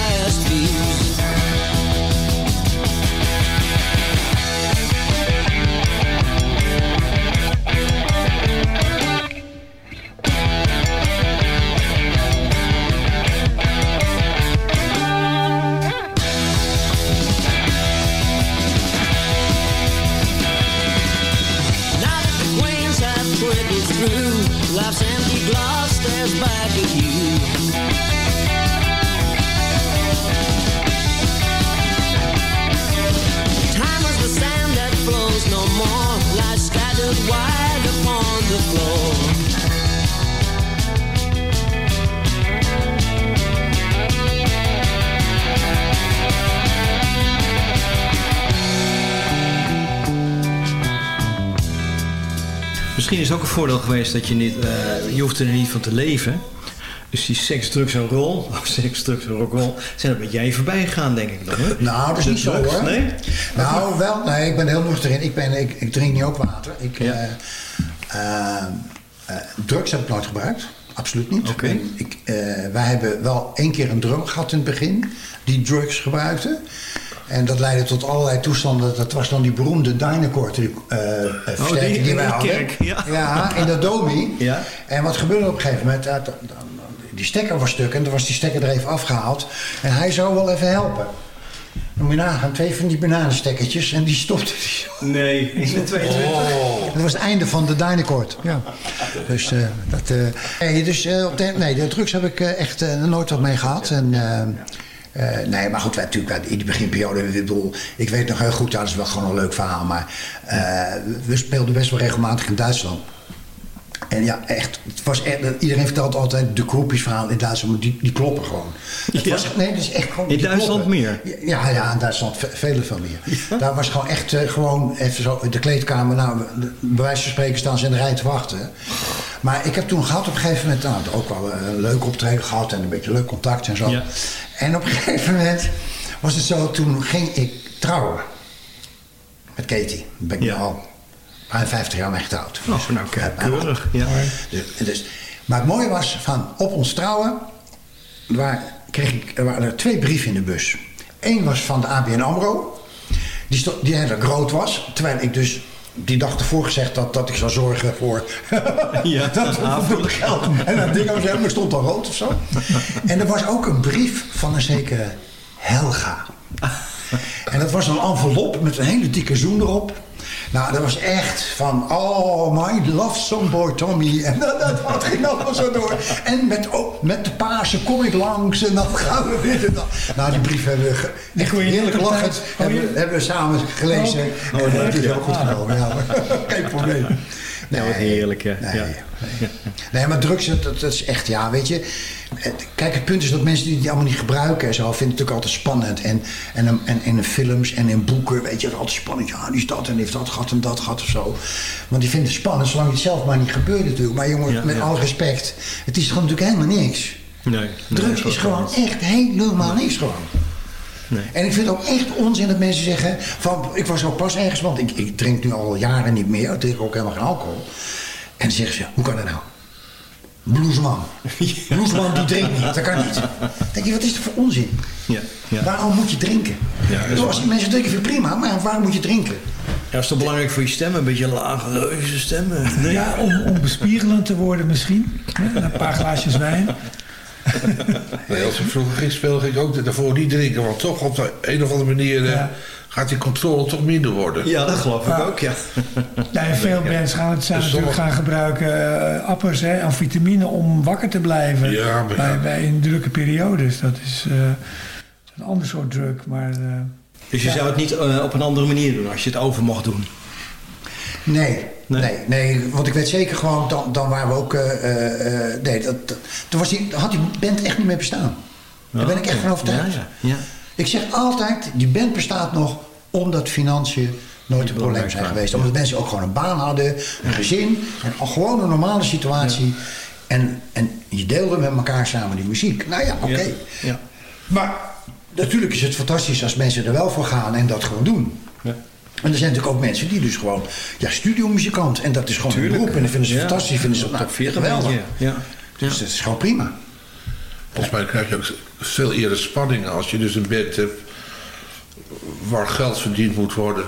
voordeel geweest dat je niet... eh, je hoeft er niet van te leven. Dus die seks, drugs en roll, *laughs* of seks, drugs en rock'n'roll... zijn er met jij voorbij gegaan, denk ik dan. Hè? Nou, dat is niet zo hoor. Nee? Nou, wel, nee, ik ben heel nuchter in. Ik, ben, ik, ik drink niet ook water. Ik, eh, eh, drugs heb ik nooit gebruikt. Absoluut niet. En Ik, wij hebben wel één keer een drum gehad in het begin die drugs gebruikte. En dat leidde tot allerlei toestanden. Dat was dan die beroemde Dynacord die, versterking die- die, wij in de hadden. kerk, ja. in de Domi. Ja. En wat gebeurde op een gegeven moment? die stekker was stuk en toen was die stekker er even afgehaald. En hij zou wel even helpen. Dan moet je nagaan, twee van die bananenstekkertjes en die stopte hij. Nee, in de 22. Dat was het einde van de Dynacord. Ja. Dus, eh, dat, nee, dus op de, nee, de drugs heb ik echt nooit wat mee gehad. En, eh, eh, nee, maar goed, wij, natuurlijk, wij- in die beginperiode, ik bedoel, ik weet nog heel goed, dat is wel gewoon een leuk verhaal, maar eh, we speelden best wel regelmatig in Duitsland. En ja, echt, het was echt, iedereen vertelt altijd de groepjesverhaal in Duitsland, maar die, die kloppen gewoon. Het Ja. was, nee, dat is echt gewoon. In Duitsland kloppen. meer? Ja, ja, in Duitsland ve- vele veel meer. Daar was gewoon echt eh, gewoon even zo in de kleedkamer. Nou, de- bij wijze van spreken staan ze in de rij te wachten. Maar ik heb toen gehad op een gegeven moment, nou, ook wel een leuk optreden gehad en een beetje leuk contact en zo. Ja. En op een gegeven moment was het zo, toen ging ik trouwen. Met Katie. Ben ik al bijna 50 jaar mee getrouwd. Oh, nou, Ja, bijna. keurig. Ja. Dus, dus, maar het mooie was van op ons trouwen, waar kreeg ik, er waren er twee brieven in de bus. Eén was van de ABN AMRO, die, sto- die heel groot was. Terwijl ik dus die dag ervoor gezegd had dat ik zou zorgen voor *laughs* Ja, *laughs* dat *laughs* voldoende geld. En dat ding was helemaal stond al rood of zo. En er was ook een brief van een zekere Helga. En dat was een envelop met een hele dikke zoen erop. Nou, dat was echt van, oh, my love song boy Tommy. En dat, dat, dat ging allemaal zo door. En met, oh, met de Pasen kom ik langs en dan gaan we weer. en. Nou, die brief hebben we echt heerlijk lachend. hebben, we- hebben we samen gelezen. Oh, en leuk, dat is ook goed genomen. Ja, *laughs* geen probleem. Wat heerlijk, hè. Nee. Ja. Nee, maar drugs, dat, dat is echt, ja, weet je. eh, Kijk, het punt is dat mensen die die allemaal niet gebruiken en zo, vinden het natuurlijk altijd spannend. En, en, en, en in films en in boeken, weet je, het is altijd spannend. Ja, die is dat en heeft dat gehad en dat gehad of zo. Want die vinden het spannend, zolang het zelf maar niet gebeurt natuurlijk. Maar jongen, Ja, met alle respect, het is gewoon natuurlijk helemaal niks. Nee, nee, Drugs is gewoon echt helemaal niks gewoon. Nee. En ik vind het ook echt onzin dat mensen zeggen van, ik was ook pas ergens, want ik, ik drink nu al jaren niet meer, ik drink ook helemaal geen alcohol. En dan zeggen ze, hoe kan dat nou? Bluesman. *laughs* Bluesman die drinkt niet, dat kan niet. Dan denk je, wat is dat voor onzin? Ja, ja. Waarom moet je drinken? Ja, is Als mensen drinken vind ik prima, maar waarom moet je drinken? Ja, is toch belangrijk voor je stem? Een beetje lage, leuze stemmen. Nee. Ja, om, om bespiegelend te worden misschien. Hè, Een paar glaasjes wijn. Nee, als ik vroeger ging spelen, ging ik ook daarvoor niet drinken. Want toch op de een of andere manier eh, Ja. gaat die controle toch minder worden. Ja, dat geloof ik ook, ja. Veel mensen gaan het Dus natuurlijk sommige- gaan gebruiken, eh, appers, hè, amfetamine, om wakker te blijven. Ja, maar ja. bij, bij in drukke periodes. Dat is eh, een ander soort druk. Maar, eh, Dus je Ja. zou het niet eh, op een andere manier doen als je het over mocht doen? Nee, Nee. nee, nee, want ik weet zeker gewoon, dan, dan waren we ook, eh, eh, eh, nee, dat, toen was die, had die band echt niet meer bestaan. Daar ben ik echt van overtuigd. Ja. Ik zeg altijd, die band bestaat nog omdat financiën nooit een probleem zijn geweest. Omdat mensen ook gewoon een baan hadden, een gezin, en gewoon een normale situatie. En, en je deelde met elkaar samen die muziek. Nou ja, oké. Ja. Ja. Maar natuurlijk is het fantastisch als mensen er wel voor gaan en dat gewoon doen. En er zijn natuurlijk ook mensen die dus gewoon, ja, studiomuzikant. En dat is gewoon Tuurlijk. een beroep. En dat vinden ze Ja. fantastisch. Vinden ze nou, top 40 geweldig. ja. Dus dat is gewoon prima. Volgens mij krijg je ook veel eerder spanning als je dus een band hebt waar geld verdiend moet worden.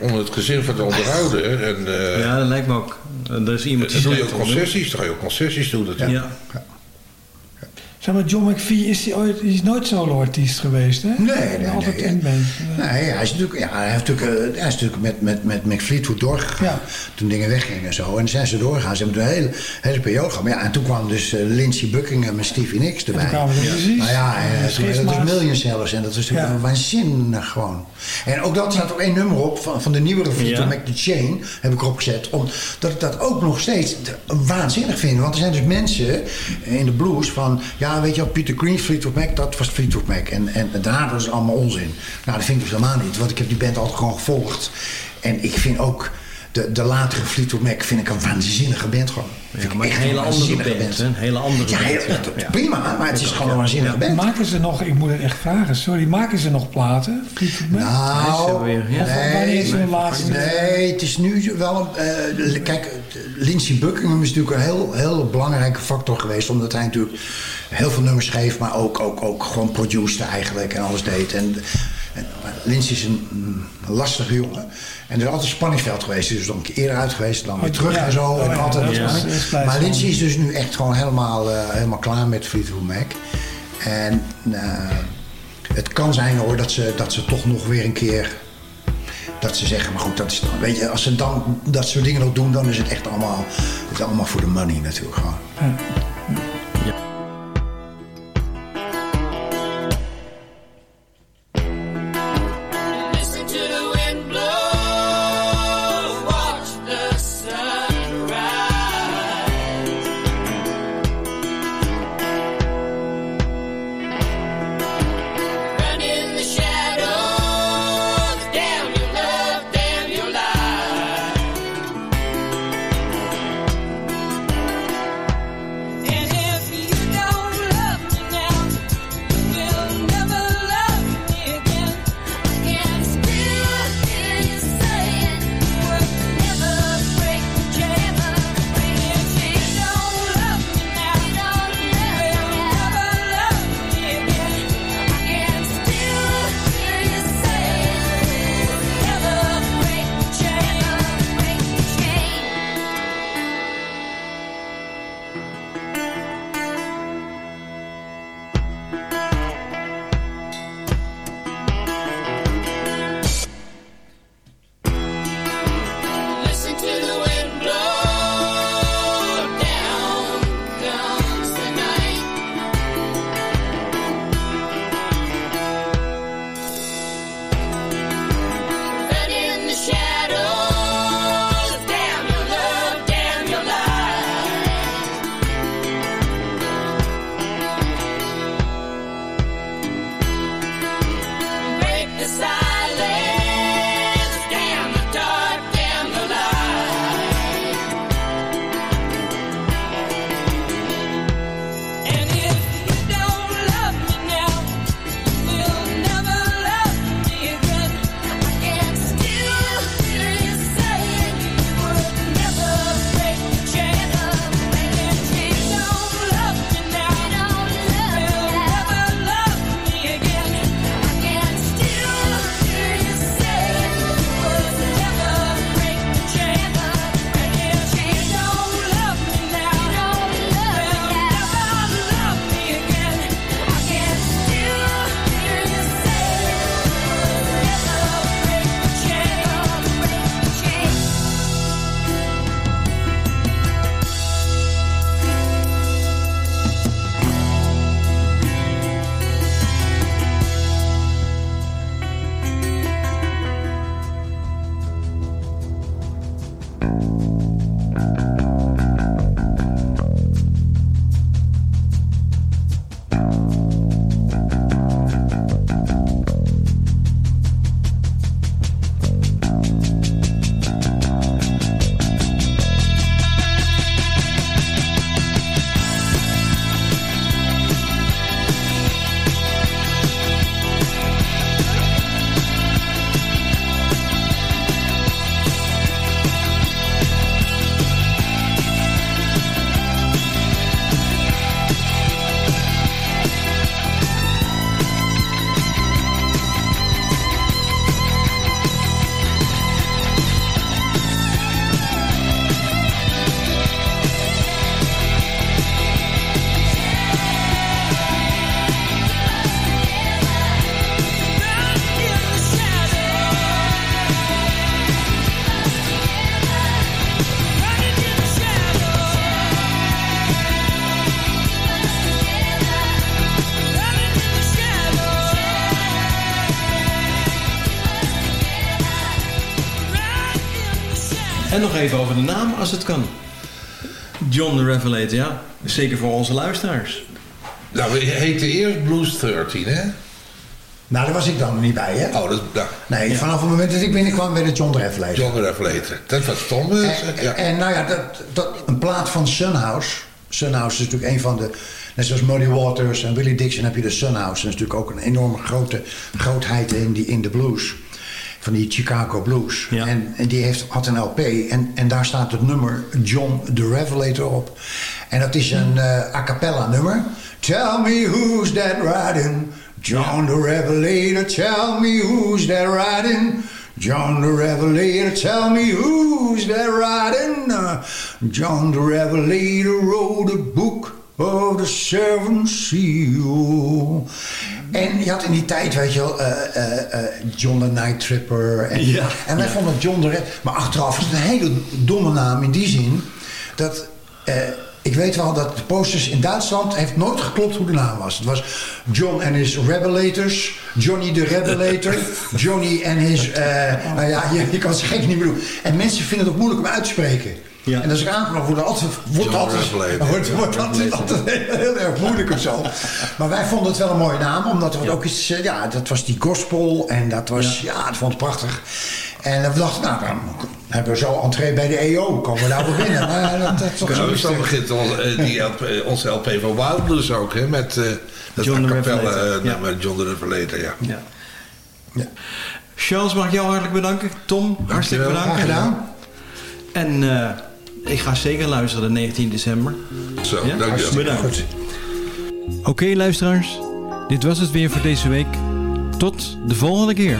Om het gezin van te onderhouden. En eh Ja, dat lijkt me ook. Er is iemand dan doe je ook concessies. Dan ga je ook concessies doen natuurlijk. Ja. Zeg maar, John McVie is, die ooit, is nooit solo-artiest geweest, hè? Nee, nee, Altijd nee. in band. Nee, hij is natuurlijk, ja, hij heeft natuurlijk, eh, hij is natuurlijk met, met, met Mick Fleetwood doorgegaan. Ja. Toen dingen weggingen en zo. En zijn ze doorgegaan. Ze hebben een hele, hele periode gehad. Maar ja, en toen kwam dus eh, Lindsey Buckingham en Stevie Nicks erbij. toen kwamen er precies. Nou ja, en, Ja, toen schisma's. dus Million Sellers. En dat was natuurlijk Ja. waanzinnig gewoon. En ook dat staat ook één nummer op van, van de nieuwere Fleetwood Ja. Mac, The Chain. Heb ik erop gezet. Omdat ik dat ook nog steeds waanzinnig vind. Want er zijn dus mensen in de blues van... Ja, weet je Peter Green, Fleetwood Mac, dat was Fleetwood Mac. En, en daarna was het allemaal onzin. Nou, dat vind ik dus helemaal niet. Want ik heb die band altijd gewoon gevolgd. En ik vind ook... de, de latere Fleetwood Mac vind ik een waanzinnige band gewoon. Ik maar een hele andere band, hè? Een hele andere Ja, band, ja. Ja. prima, maar het is gewoon een waanzinnige band. Maken ze nog, ik moet het echt vragen, sorry, maken ze nog platen? Nou, wanneer is hun laatste? nee, het is nu wel een... eh, kijk, Lindsey Buckingham is natuurlijk een heel, heel belangrijke factor geweest. Omdat hij natuurlijk heel veel nummers schreef, maar ook, ook, ook gewoon produceerde eigenlijk en alles deed. En, en is een, mm, lastige jongen. En er is altijd een spanningsveld geweest. Dus dan een keer eerder uit geweest, dan weer Oh, terug ja. en zo. Oh, en ja, altijd maar. Lindsey is dus nu echt gewoon helemaal, eh, helemaal klaar met Fleetwood Mac. En eh, het kan zijn hoor dat ze, dat ze toch nog weer een keer dat ze zeggen, maar goed, dat is dan, weet je, als ze dan dat soort dingen nog doen, dan is het echt allemaal, het is allemaal voor de money natuurlijk gewoon. Even over de naam, als het kan. John the Revelator, ja. Zeker voor onze luisteraars. Nou, we heten eerst Blues 13, hè? Nou, daar was ik dan niet bij, hè? Oh, dat, nou, Nee, vanaf het moment dat ik binnenkwam werd het John de Revelator. John de Revelator. Dat was Tom. eh, En, ja. en nou ja, dat, dat, een plaat van Sunhouse. Sunhouse is natuurlijk een van de... Net zoals Muddy Waters en Willie Dixon heb je de Sunhouse. Dat is natuurlijk ook een enorme grote grootheid in, die, in de blues. Van die Chicago Blues. En, en die heeft, had een LP. En, en daar staat het nummer John the Revelator op. En dat is een eh, a cappella nummer. Tell me who's that riding? John the Revelator. Tell me who's that riding? John the Revelator, tell me who's that riding? Uh, John the Revelator wrote a book of the seven seal. En je had in die tijd, weet je wel, eh, eh, eh, John the Night Tripper. En, Ja. en wij vonden John the Red... Maar achteraf is het een hele domme naam in die zin... dat... ik weet wel dat de posters in Duitsland heeft nooit geklopt hoe de naam was. Het was John en his Revelators, Johnny de Revelator, Johnny en his... nou ja, je, je kan het gek niet meer doen. En mensen vinden het ook moeilijk om uit te spreken. En als ik aangelopen wordt altijd, wordt altijd, wordt, wordt altijd, altijd heel, heel erg moeilijk of zo. Maar wij vonden het wel een mooie naam, omdat er ook iets... eh, Ja, dat was die gospel en dat was... Ja, dat vond ik prachtig. En we dachten, nou, dan hebben we zo entree bij de EO. Komen we daar wel binnen. Maar dat, dat is toch zo Nou, het. begint ons, eh, die LP, eh, onze LP van Wild Blues ook, hè? Met eh dat John cappella, Revelator, eh, ja. John the Revelator, ja. Ja. Charles, mag ik jou hartelijk bedanken. Tom, hartstikke bedankt. Graag gedaan. En eh, ik ga zeker luisteren de 19 december. Zo, Ja? dankjewel. Bedankt. Oké, luisteraars. Dit was het weer voor deze week. Tot de volgende keer.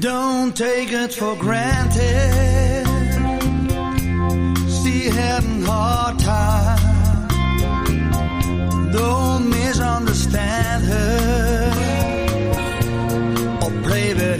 Don't take it for granted. Still having hard time. Don't misunderstand her or play with